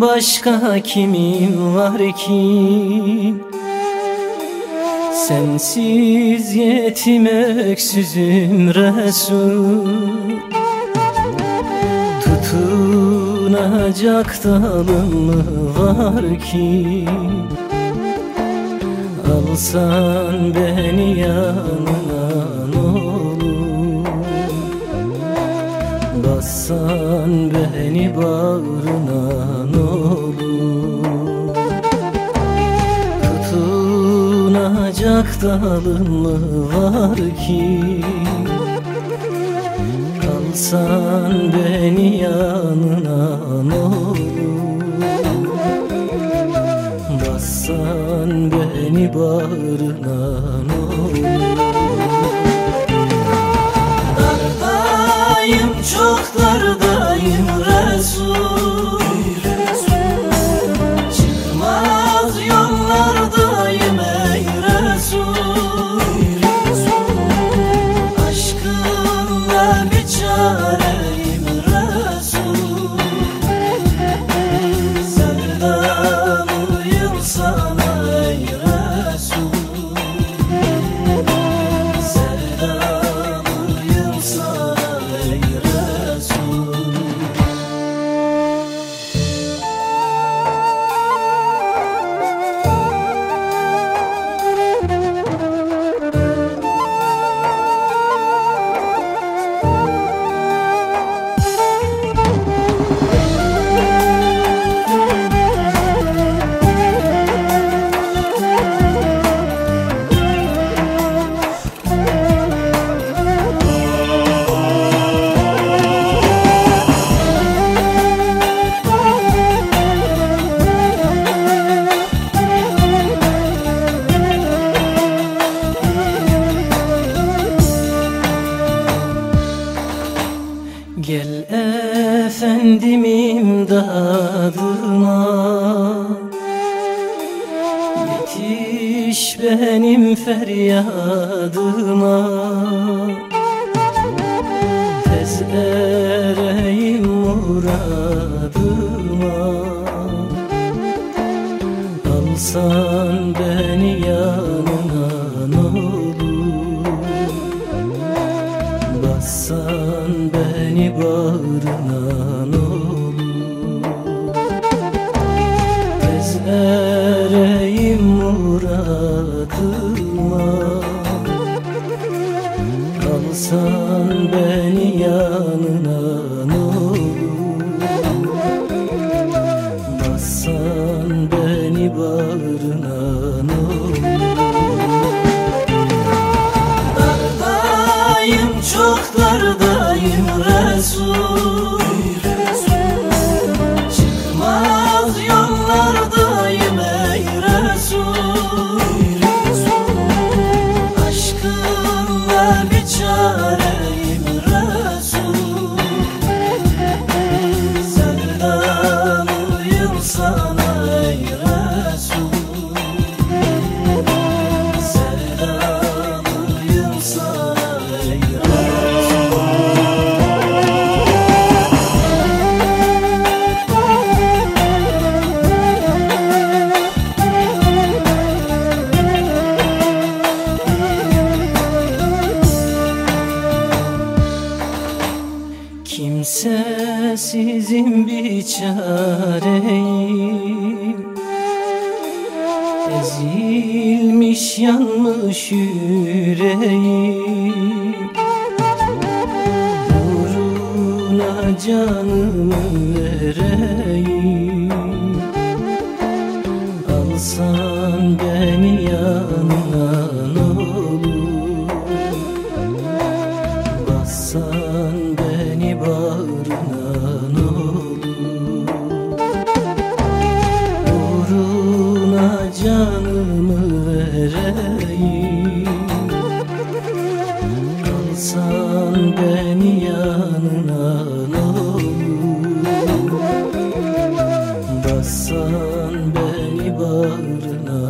başka kimim var ki? Sensiz yetim öksüzüm Resul. Tutunacak dalım mı var ki? Alsan beni yanına olur? Bassan beni bağrına Tutunacak dalım mı var ki Alsan beni yanına ne olur? Bassan beni bağrına Resul Yetiş benim feryadıma. Tez ereyim muradıma. Alsan beni yanına ne olur? Bassan beni bağrına ne olur muradıma Alsan beni yanına ne olur Bassan beni bağrına ne olur Kimsesizim bir çareyim Ezilmiş yanmış yüreğim. Uğruna canımı vereyim. Alsan beni yanına olur. Bassan beni bağrına olur. Uğruna canımı bağrına